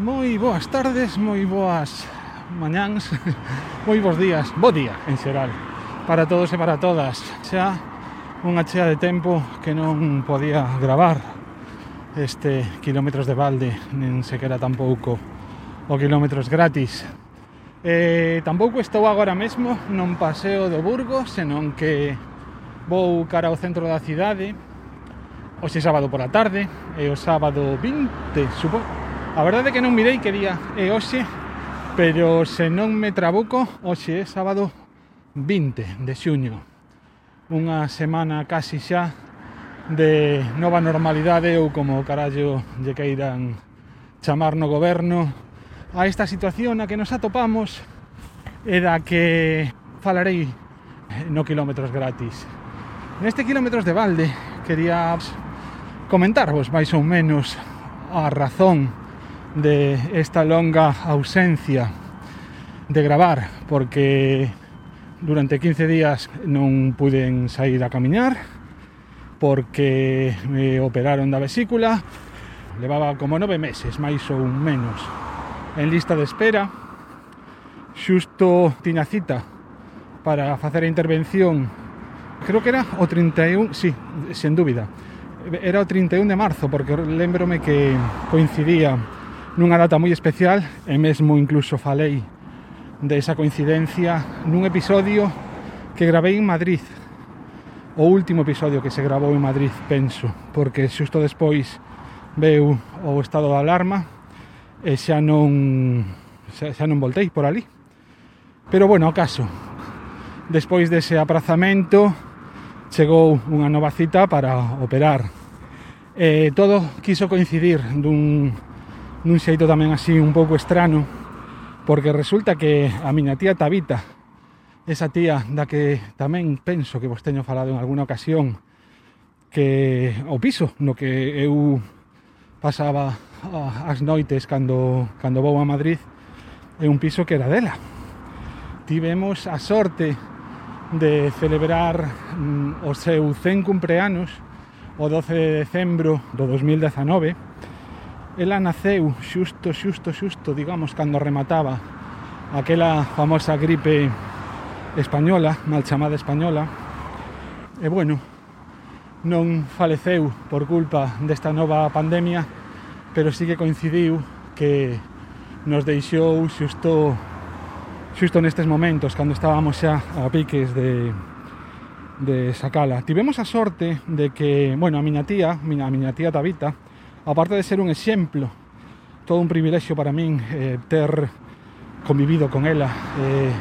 Moi boas tardes, moi boas mañáns, moi bons días, bo día en xeral para todos e para todas. Xa unha chea de tempo que non podía gravar este kilómetros de balde, nin sequera tampouco o kilómetros gratis. Eh, tampouco estou agora mesmo non paseo do Burgo, senón que vou cara ao centro da cidade, hoxe sábado pola tarde e o sábado 20, supo, A verdade é que non mirei que día é hoxe, pero se non me trabuco, hoxe é sábado 20 de xuño. Unha semana casi xa de nova normalidade ou como carallo lle queiran chamar no goberno a esta situación a que nos atopamos e da que falarei no Kilómetros Gratis. Neste Kilómetros de Balde quería comentarvos máis ou menos a razón de esta longa ausencia de gravar porque durante 15 días non puden sair a camiñar porque me operaron da vesícula levaba como nove meses, máis ou menos en lista de espera. Xusto tiña cita para facer a intervención creo que era o 31, sí, sen dúbida era o 31 de marzo porque lembrome que coincidía nunha data moi especial e mesmo incluso falei de esa coincidencia nun episodio que gravei en Madrid o último episodio que se gravou en Madrid, penso, porque xusto despois veu o estado de alarma e xa non xa, xa non voltei por ali. Pero bueno, acaso, despois dese aprazamento chegou unha nova cita para operar. E todo quiso coincidir dun nun xeito tamén así un pouco estrano, porque resulta que a miña tía Tabita, esa tía da que tamén penso que vos teño falado en alguna ocasión, que o piso no que eu pasaba as noites cando, cando vou a Madrid é un piso que era dela. Tivemos a sorte de celebrar mm, o seu 100 cumpleanos o 12 de decembro do 2019 Ela naceu xusto, xusto, xusto, digamos, cando remataba aquela famosa gripe española, mal chamada española. E bueno, non faleceu por culpa desta nova pandemia, pero sí que coincidiu que nos deixou xusto xusto nestes momentos cando estábamos xa a piques de de sacala. Tivemos a sorte de que, bueno, a miña tía, a miña, miña tía Tabita, aparte de ser un exemplo, todo un privilexio para min eh, ter convivido con ela, eh,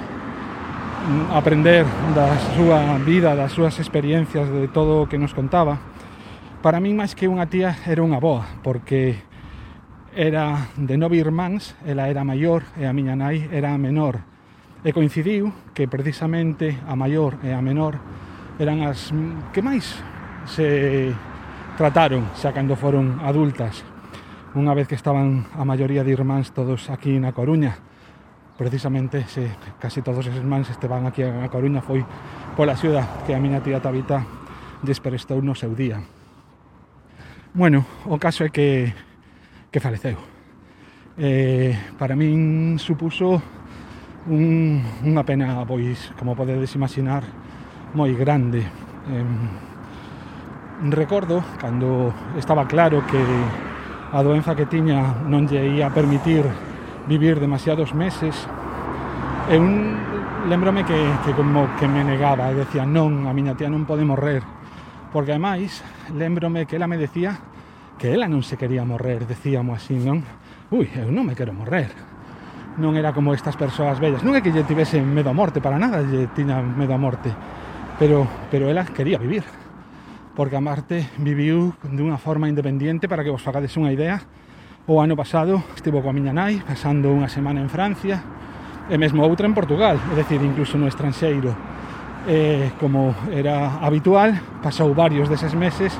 aprender da súa vida, das súas experiencias, de todo o que nos contaba. Para min, máis que unha tía, era unha boa, porque era de nove irmáns, ela era maior e a miña nai era a menor. E coincidiu que precisamente a maior e a menor eran as que máis se trataron xa cando foron adultas. Unha vez que estaban a maioría de irmáns todos aquí na Coruña precisamente se casi todos os irmáns esteban aquí na Coruña foi pola xuda que a miña tía Tabita desprestou no seu día. Bueno, o caso é que que faleceu. Eh, para min supuso un, unha pena pois como podedes imaginar moi grande. Eh, recordo cando estaba claro que a doenza que tiña non lle ia permitir vivir demasiados meses eu lembrome que, que como que me negaba e decía non, a miña tía non pode morrer porque ademais lembrome que ela me decía que ela non se quería morrer decíamos así, non? Ui, eu non me quero morrer non era como estas persoas bellas. Non é que lle tivese medo a morte para nada lle tiña medo a morte pero, pero ela quería vivir porque a Marte viviu dunha forma independente para que vos fagades unha idea. O ano pasado estivo coa miña nai pasando unha semana en Francia e mesmo outra en Portugal, é dicir, incluso no estranxeiro. Eh, como era habitual, pasou varios deses meses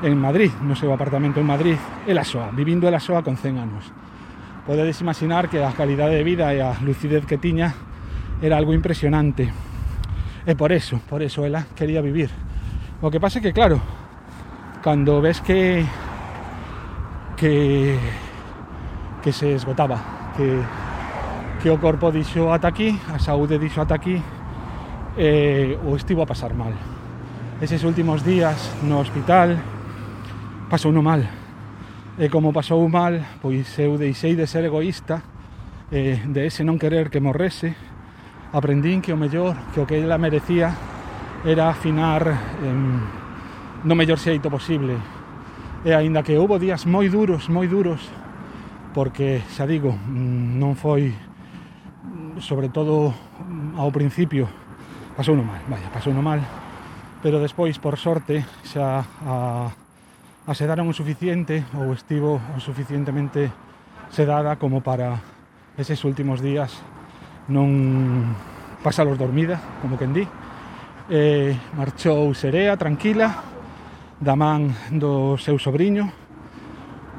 en Madrid, no seu apartamento en Madrid, el Asoa, vivindo el Asoa con 100 anos. Podedes imaginar que a calidade de vida e a lucidez que tiña era algo impresionante. E por eso, por eso ela quería vivir O que pasa é que, claro, cando ves que, que, que se esgotaba, que, que o corpo dixo ata aquí, a saúde dixo ata aquí, eh, o estivo a pasar mal. Eses últimos días no hospital pasou no mal. E como pasou mal, pois eu deixei de ser egoísta, eh, de ese non querer que morrese, aprendín que o mellor, que o que ela merecía era afinar eh, no mellor xeito posible. E aínda que houve días moi duros, moi duros, porque, xa digo, non foi sobre todo ao principio pasou no mal, vaya, pasou no mal pero despois, por sorte, xa a, a sedaron o suficiente ou estivo o suficientemente sedada como para eses últimos días non pasalos dormida, como quen di, eh, marchou serea, tranquila, da man do seu sobrinho.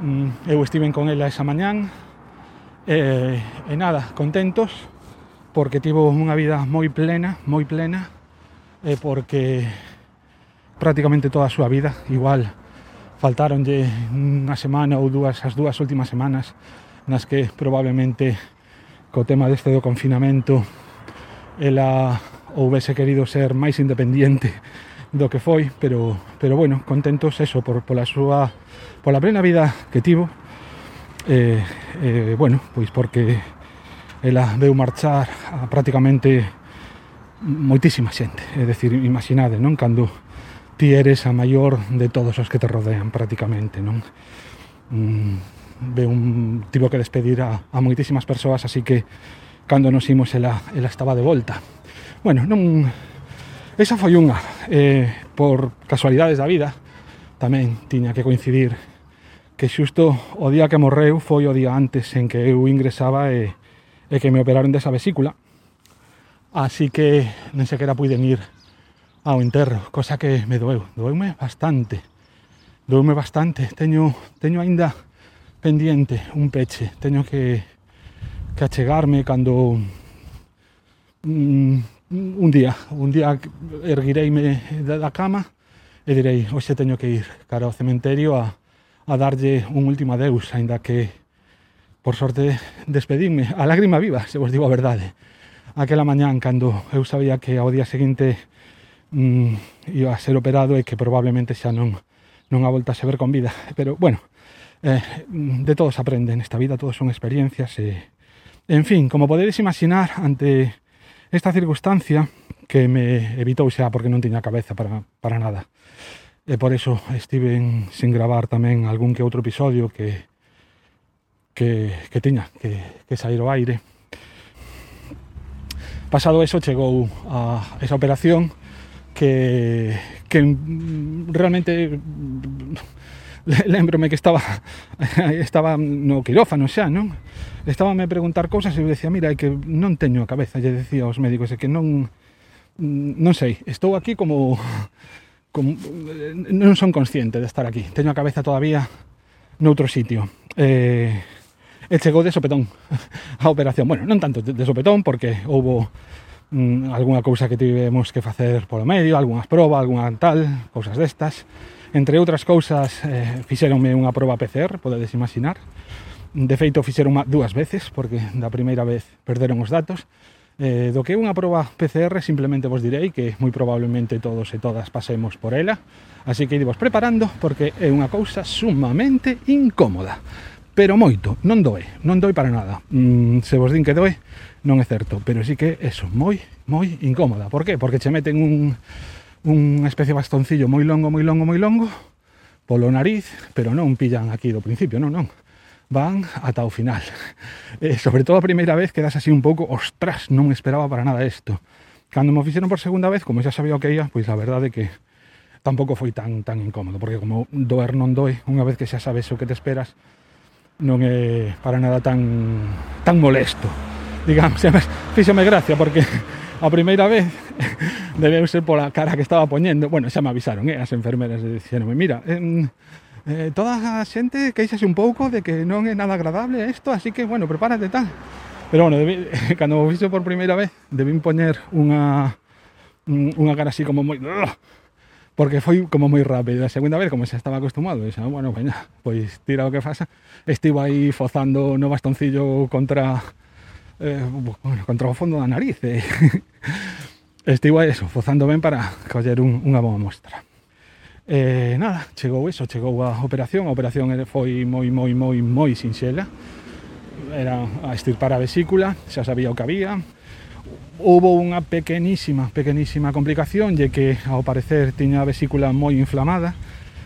Mm, eu estiven con ela esa mañán e, e nada, contentos porque tivo unha vida moi plena, moi plena e porque prácticamente toda a súa vida igual faltaronlle unha semana ou dúas as dúas últimas semanas nas que probablemente co tema deste do confinamento ela houvese querido ser máis independente do que foi, pero, pero bueno, contentos eso, por, pola súa pola plena vida que tivo eh, eh, bueno, pois porque ela veu marchar a prácticamente moitísima xente, é dicir, imaginade, non? Cando ti eres a maior de todos os que te rodean prácticamente, non? Mm, veu un tivo que despedir a, a moitísimas persoas, así que cando nos imos ela, ela estaba de volta. Bueno, non... Esa foi unha. Eh, por casualidades da vida, tamén tiña que coincidir que xusto o día que morreu foi o día antes en que eu ingresaba e, e que me operaron desa vesícula. Así que nen sequera puiden ir ao enterro, cosa que me doeu. Doeume bastante. Doeume bastante. Teño, teño aínda pendiente un peche. Teño que, que achegarme cando mm, un día, un día erguireime da cama e direi, hoxe teño que ir cara ao cementerio a, a darlle un último adeus, aínda que por sorte despedinme a lágrima viva, se vos digo a verdade. Aquela mañán cando eu sabía que ao día seguinte mm, iba a ser operado e que probablemente xa non non a voltase ver con vida, pero bueno, eh, de todos aprenden, esta vida todos son experiencias e en fin, como podedes imaginar ante Esta circunstancia que me evitou xa porque non tiña cabeza para, para nada. E por iso estive sin gravar tamén algún que outro episodio que que, que tiña que, que sair ao aire. Pasado eso chegou a esa operación que, que realmente lembrome que estaba estaba no quirófano xa, non? Estábame a preguntar cousas e eu decía, mira, que non teño a cabeza, lle decía aos médicos, que non non sei, estou aquí como como non son consciente de estar aquí. Teño a cabeza todavía noutro sitio. Eh, e chegou de sopetón a operación. Bueno, non tanto de sopetón porque houbo mm, algunha cousa que tivemos que facer polo medio, algunhas probas, algunha tal, cousas destas Entre outras cousas, eh, fixeronme unha proba PCR, podedes imaginar. De feito, fixeron dúas veces, porque da primeira vez perderon os datos. Eh, do que é unha proba PCR, simplemente vos direi que moi probablemente todos e todas pasemos por ela. Así que idivos preparando, porque é unha cousa sumamente incómoda. Pero moito, non doe, non doe para nada. Mm, se vos din que doe, non é certo, pero sí que é eso, moi, moi incómoda. Por que? Porque che meten un unha especie de bastoncillo moi longo, moi longo, moi longo, polo nariz, pero non pillan aquí do principio, non, non. Van ata o final. Eh, sobre todo a primeira vez quedas así un pouco, ostras, non esperaba para nada isto. Cando me fixeron por segunda vez, como xa sabía o que ia, pois a verdade é que tampouco foi tan tan incómodo, porque como doer non doe, unha vez que xa sabes o que te esperas, non é para nada tan tan molesto. Digamos, fíxome gracia porque A primeira vez debeu ser pola cara que estaba poñendo. Bueno, xa me avisaron, eh, as enfermeras dixeronme, mira, eh, eh, toda a xente queixase un pouco de que non é nada agradable isto, así que, bueno, prepárate tal. Pero, bueno, debi, cando o fixo por primeira vez, debín poñer unha, unha cara así como moi... Porque foi como moi rápido. A segunda vez, como xa estaba acostumado, xa, ah, bueno, veña, pois tira o que faça Estivo aí fozando no bastoncillo contra... Eh, bueno, contra o fondo da nariz. Eh. Estivo eso, fozando ben para coller un, unha boa mostra. Eh, nada, chegou eso, chegou a operación, a operación foi moi, moi, moi, moi sinxela. Era a estirpar a vesícula, xa sabía o que había. Houbo unha pequenísima, pequenísima complicación, lle que ao parecer tiña a vesícula moi inflamada,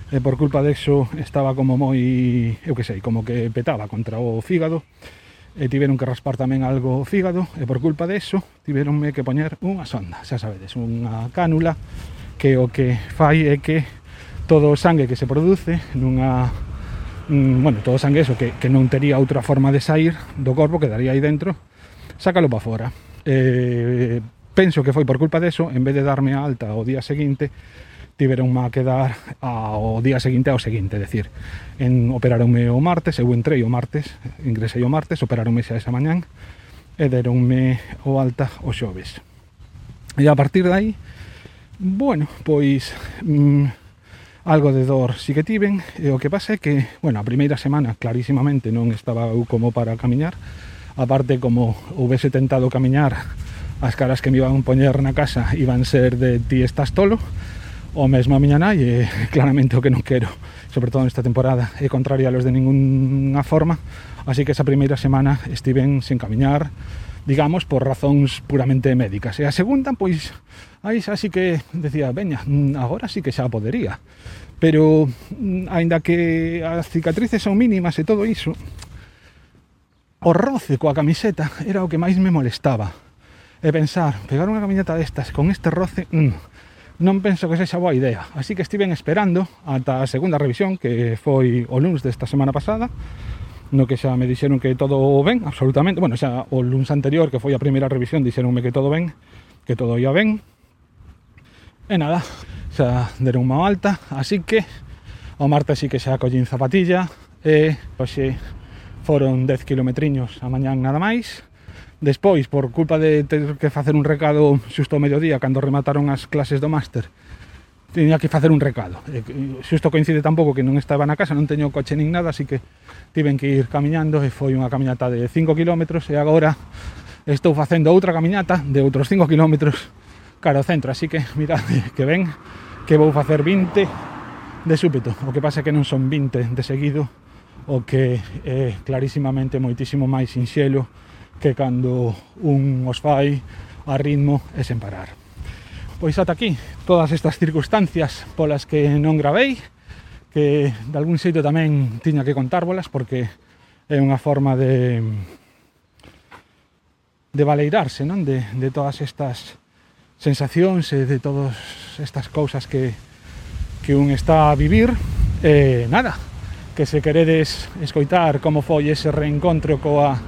e por culpa de estaba como moi, eu que sei, como que petaba contra o fígado e tiveron que raspar tamén algo o fígado e por culpa deso tiveronme que poñer unha sonda, xa sabedes, unha cánula que o que fai é que todo o sangue que se produce nunha mm, bueno, todo o sangue eso que, que non tería outra forma de sair do corpo que daría aí dentro sácalo para fora eh, penso que foi por culpa deso en vez de darme a alta o día seguinte tiveron má quedar ao día seguinte ao seguinte, decir, en operaronme o martes, eu entrei o martes, ingresei o martes, operaronme xa esa mañán e deronme o alta o xoves. E a partir de aí, bueno, pois mmm, algo de dor si que tiven, e o que pasa é que, bueno, a primeira semana clarísimamente non estaba eu como para camiñar, aparte como houvese tentado camiñar, as caras que me iban poñer na casa iban ser de ti estás tolo, o mesmo a miña nai e claramente o que non quero sobre todo nesta temporada é contrariálos de ningunha forma así que esa primeira semana estiven sen camiñar digamos, por razóns puramente médicas. E a segunda, pois, aí xa sí que decía, veña, mm, agora sí que xa podería. Pero, mm, aínda que as cicatrices son mínimas e todo iso, o roce coa camiseta era o que máis me molestaba. E pensar, pegar unha camiseta destas con este roce, mm, non penso que sexa boa idea. Así que estiven esperando ata a segunda revisión, que foi o lunes desta semana pasada, no que xa me dixeron que todo ben, absolutamente. Bueno, xa o lunes anterior, que foi a primeira revisión, dixeronme que todo ben, que todo ia ben. E nada, xa deron unha alta, así que o martes sí que xa collín zapatilla, e hoxe foron 10 kilometriños a mañán nada máis, Despois, por culpa de ter que facer un recado xusto ao mediodía, cando remataron as clases do máster, tiña que facer un recado. E, xusto coincide tampouco que non estaba na casa, non teño coche nin nada, así que tiven que ir camiñando e foi unha camiñata de 5 km e agora estou facendo outra camiñata de outros 5 km cara ao centro, así que mirade que ven que vou facer 20 de súpeto. O que pasa é que non son 20 de seguido, o que é clarísimamente moitísimo máis sinxelo que cando un os fai a ritmo e sen parar. Pois ata aquí todas estas circunstancias polas que non gravei, que de algún xeito tamén tiña que contárvolas porque é unha forma de de valeirarse, non? De, de todas estas sensacións e de todas estas cousas que, que un está a vivir. E nada, que se queredes escoitar como foi ese reencontro coa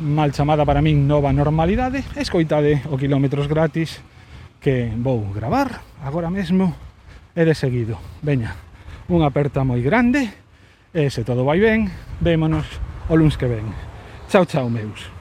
mal chamada para min nova normalidade, escoitade o quilómetros gratis que vou gravar agora mesmo e de seguido. Veña, unha aperta moi grande e se todo vai ben, vémonos o luns que ven. Chao, chao, meus.